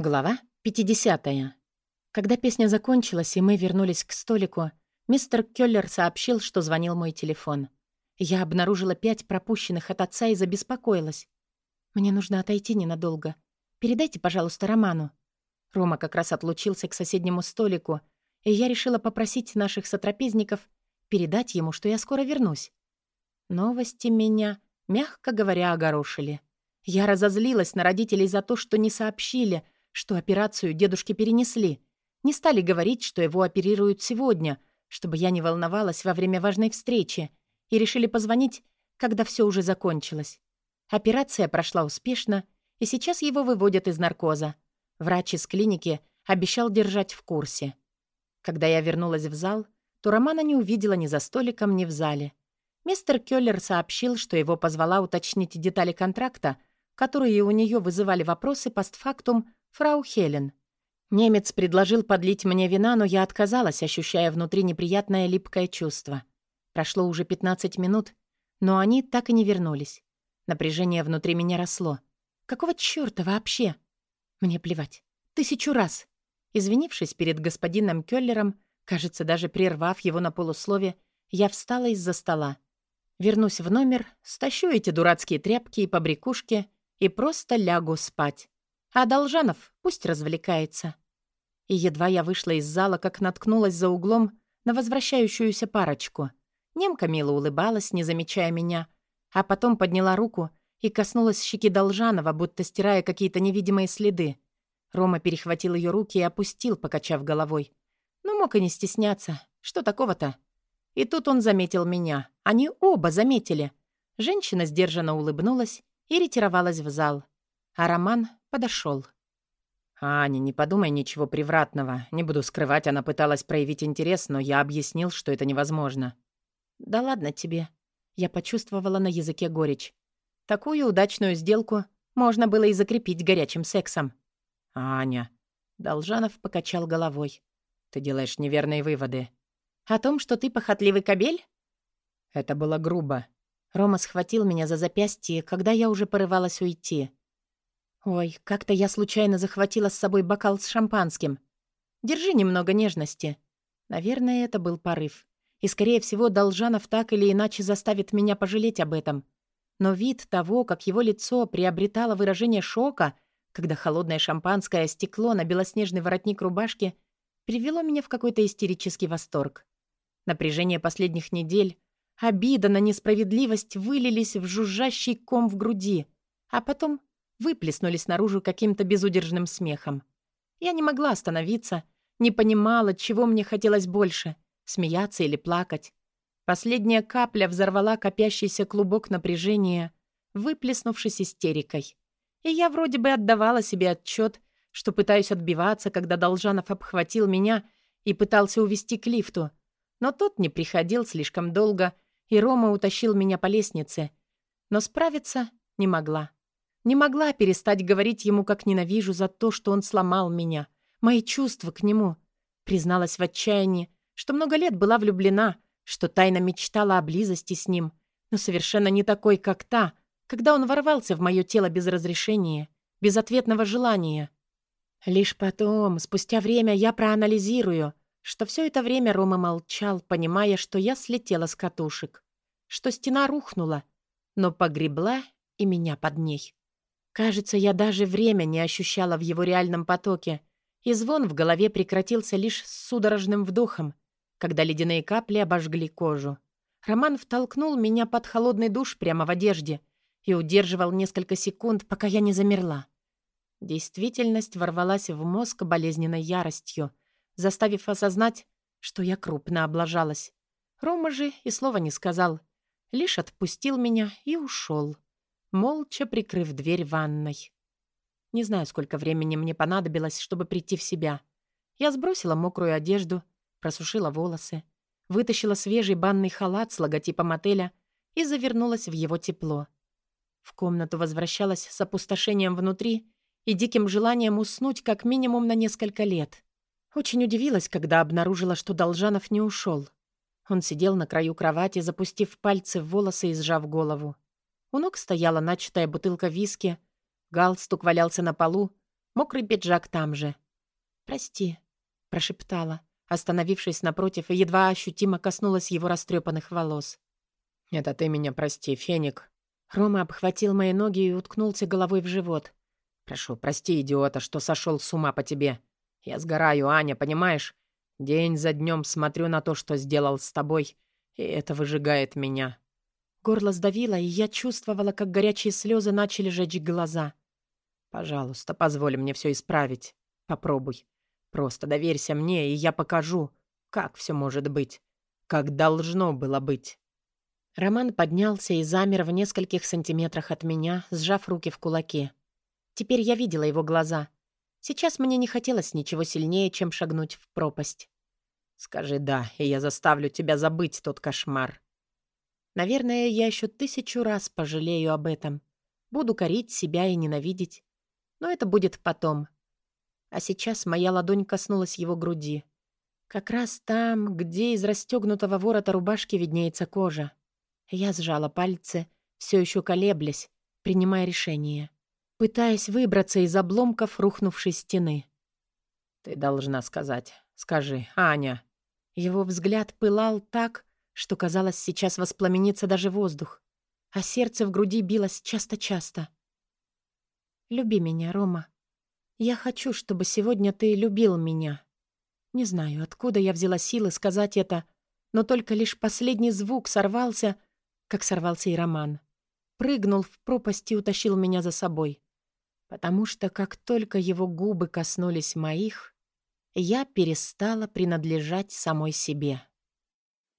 Глава 50. Когда песня закончилась, и мы вернулись к столику, мистер Кёллер сообщил, что звонил мой телефон. Я обнаружила пять пропущенных от отца и забеспокоилась. «Мне нужно отойти ненадолго. Передайте, пожалуйста, Роману». Рома как раз отлучился к соседнему столику, и я решила попросить наших сотрапезников передать ему, что я скоро вернусь. Новости меня, мягко говоря, огорошили. Я разозлилась на родителей за то, что не сообщили — что операцию дедушке перенесли. Не стали говорить, что его оперируют сегодня, чтобы я не волновалась во время важной встречи, и решили позвонить, когда все уже закончилось. Операция прошла успешно, и сейчас его выводят из наркоза. Врач из клиники обещал держать в курсе. Когда я вернулась в зал, то Романа не увидела ни за столиком, ни в зале. Мистер Кёллер сообщил, что его позвала уточнить детали контракта, которые у нее вызывали вопросы постфактум «Фрау Хелен». Немец предложил подлить мне вина, но я отказалась, ощущая внутри неприятное липкое чувство. Прошло уже 15 минут, но они так и не вернулись. Напряжение внутри меня росло. Какого чёрта вообще? Мне плевать. Тысячу раз. Извинившись перед господином Кёллером, кажется, даже прервав его на полуслове, я встала из-за стола. Вернусь в номер, стащу эти дурацкие тряпки и побрякушки и просто лягу спать. А Должанов пусть развлекается. И едва я вышла из зала, как наткнулась за углом на возвращающуюся парочку. Немка мило улыбалась, не замечая меня, а потом подняла руку и коснулась щеки Должанова, будто стирая какие-то невидимые следы. Рома перехватил ее руки и опустил, покачав головой. Ну, мог и не стесняться. Что такого-то? И тут он заметил меня. Они оба заметили. Женщина сдержанно улыбнулась и ретировалась в зал. А Роман подошел. «Аня, не подумай ничего привратного. Не буду скрывать, она пыталась проявить интерес, но я объяснил, что это невозможно». «Да ладно тебе». Я почувствовала на языке горечь. Такую удачную сделку можно было и закрепить горячим сексом. «Аня». Должанов покачал головой. «Ты делаешь неверные выводы». «О том, что ты похотливый кобель?» Это было грубо. Рома схватил меня за запястье, когда я уже порывалась уйти. Ой, как-то я случайно захватила с собой бокал с шампанским. Держи немного нежности. Наверное, это был порыв. И, скорее всего, Должанов так или иначе заставит меня пожалеть об этом. Но вид того, как его лицо приобретало выражение шока, когда холодное шампанское стекло на белоснежный воротник рубашки, привело меня в какой-то истерический восторг. Напряжение последних недель, обида на несправедливость вылились в жужжащий ком в груди, а потом выплеснулись наружу каким-то безудержным смехом. Я не могла остановиться, не понимала, чего мне хотелось больше — смеяться или плакать. Последняя капля взорвала копящийся клубок напряжения, выплеснувшись истерикой. И я вроде бы отдавала себе отчет, что пытаюсь отбиваться, когда Должанов обхватил меня и пытался увести к лифту. Но тот не приходил слишком долго, и Рома утащил меня по лестнице. Но справиться не могла. Не могла перестать говорить ему, как ненавижу за то, что он сломал меня, мои чувства к нему. Призналась в отчаянии, что много лет была влюблена, что тайно мечтала о близости с ним, но совершенно не такой, как та, когда он ворвался в мое тело без разрешения, без ответного желания. Лишь потом, спустя время, я проанализирую, что все это время Рома молчал, понимая, что я слетела с катушек, что стена рухнула, но погребла и меня под ней. Кажется, я даже время не ощущала в его реальном потоке, и звон в голове прекратился лишь с судорожным вдохом, когда ледяные капли обожгли кожу. Роман втолкнул меня под холодный душ прямо в одежде и удерживал несколько секунд, пока я не замерла. Действительность ворвалась в мозг болезненной яростью, заставив осознать, что я крупно облажалась. Рома же и слова не сказал, лишь отпустил меня и ушел молча прикрыв дверь ванной. Не знаю, сколько времени мне понадобилось, чтобы прийти в себя. Я сбросила мокрую одежду, просушила волосы, вытащила свежий банный халат с логотипом отеля и завернулась в его тепло. В комнату возвращалась с опустошением внутри и диким желанием уснуть как минимум на несколько лет. Очень удивилась, когда обнаружила, что Должанов не ушел. Он сидел на краю кровати, запустив пальцы в волосы и сжав голову. У ног стояла начатая бутылка виски, галстук валялся на полу, Мокрый пиджак там же. «Прости», — прошептала, остановившись напротив и едва ощутимо коснулась его растрепанных волос. «Это ты меня прости, Феник». Рома обхватил мои ноги и уткнулся головой в живот. «Прошу, прости, идиота, что сошел с ума по тебе. Я сгораю, Аня, понимаешь? День за днем смотрю на то, что сделал с тобой, и это выжигает меня». Горло сдавило, и я чувствовала, как горячие слезы начали жечь глаза. «Пожалуйста, позволь мне все исправить. Попробуй. Просто доверься мне, и я покажу, как все может быть. Как должно было быть». Роман поднялся и замер в нескольких сантиметрах от меня, сжав руки в кулаки. Теперь я видела его глаза. Сейчас мне не хотелось ничего сильнее, чем шагнуть в пропасть. «Скажи «да», и я заставлю тебя забыть тот кошмар». Наверное, я еще тысячу раз пожалею об этом. Буду корить себя и ненавидеть. Но это будет потом. А сейчас моя ладонь коснулась его груди. Как раз там, где из расстегнутого ворота рубашки виднеется кожа. Я сжала пальцы, все еще колеблясь, принимая решение, пытаясь выбраться из обломков рухнувшей стены. «Ты должна сказать. Скажи, Аня». Его взгляд пылал так, что, казалось, сейчас воспламенится даже воздух, а сердце в груди билось часто-часто. «Люби меня, Рома. Я хочу, чтобы сегодня ты любил меня». Не знаю, откуда я взяла силы сказать это, но только лишь последний звук сорвался, как сорвался и Роман. Прыгнул в пропасть и утащил меня за собой. Потому что как только его губы коснулись моих, я перестала принадлежать самой себе.